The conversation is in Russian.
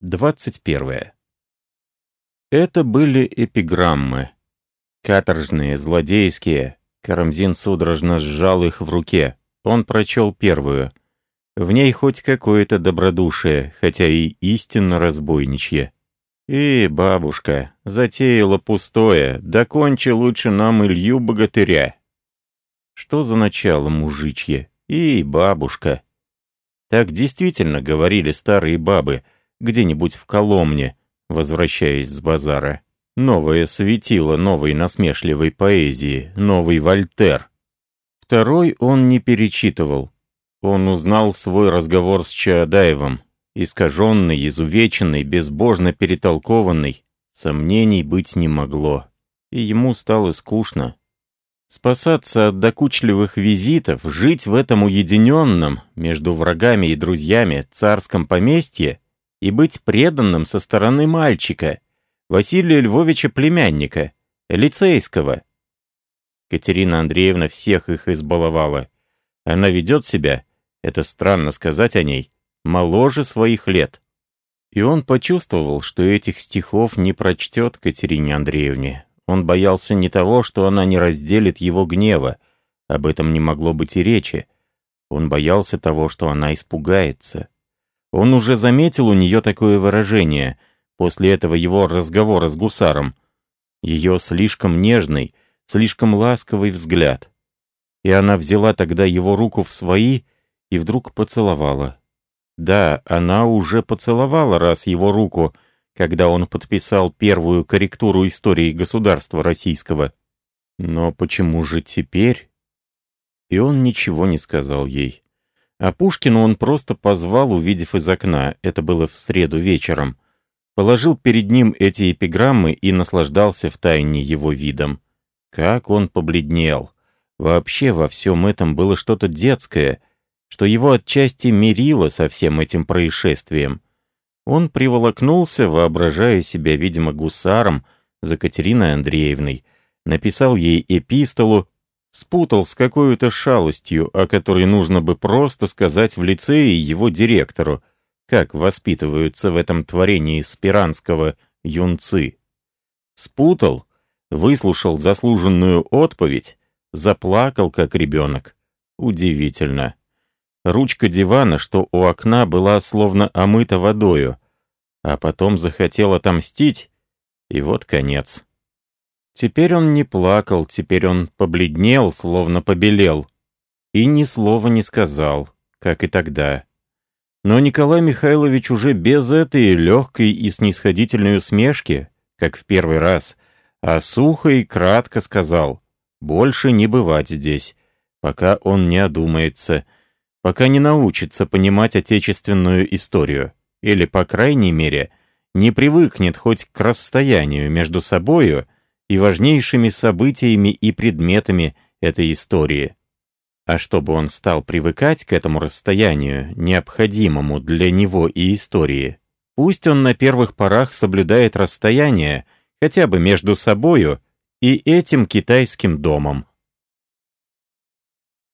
21. Это были эпиграммы. Каторжные, злодейские. Карамзин судорожно сжал их в руке. Он прочел первую. В ней хоть какое-то добродушие, хотя и истинно разбойничье. «И, бабушка, затеяла пустое, докончи лучше нам Илью Богатыря». Что за начало мужичье? «И, бабушка». Так действительно говорили старые бабы — где-нибудь в Коломне, возвращаясь с базара. Новое светило новой насмешливой поэзии, новый Вольтер. Второй он не перечитывал. Он узнал свой разговор с Чаадаевым, искаженный, изувеченный, безбожно перетолкованный. Сомнений быть не могло. И ему стало скучно. Спасаться от докучливых визитов, жить в этом уединенном, между врагами и друзьями, царском поместье и быть преданным со стороны мальчика, Василия Львовича племянника, лицейского. Катерина Андреевна всех их избаловала. Она ведет себя, это странно сказать о ней, моложе своих лет. И он почувствовал, что этих стихов не прочтет Катерине Андреевне. Он боялся не того, что она не разделит его гнева, об этом не могло быть и речи. Он боялся того, что она испугается. Он уже заметил у нее такое выражение после этого его разговора с гусаром. Ее слишком нежный, слишком ласковый взгляд. И она взяла тогда его руку в свои и вдруг поцеловала. Да, она уже поцеловала раз его руку, когда он подписал первую корректуру истории государства российского. Но почему же теперь? И он ничего не сказал ей. А Пушкину он просто позвал, увидев из окна, это было в среду вечером. Положил перед ним эти эпиграммы и наслаждался втайне его видом. Как он побледнел. Вообще во всем этом было что-то детское, что его отчасти мирило со всем этим происшествием. Он приволокнулся, воображая себя, видимо, гусаром, за Катериной Андреевной, написал ей эпистолу, спутал с какой-то шалостью, о которой нужно бы просто сказать в лицее его директору, как воспитываются в этом творении Спиранского юнцы. Спутал, выслушал заслуженную отповедь, заплакал, как ребенок. Удивительно. Ручка дивана, что у окна была словно омыта водою, а потом захотел отомстить, и вот конец. Теперь он не плакал, теперь он побледнел, словно побелел. И ни слова не сказал, как и тогда. Но Николай Михайлович уже без этой легкой и снисходительной усмешки, как в первый раз, а сухо и кратко сказал «больше не бывать здесь, пока он не одумается, пока не научится понимать отечественную историю, или, по крайней мере, не привыкнет хоть к расстоянию между собою и важнейшими событиями и предметами этой истории. А чтобы он стал привыкать к этому расстоянию, необходимому для него и истории, пусть он на первых порах соблюдает расстояние хотя бы между собою и этим китайским домом,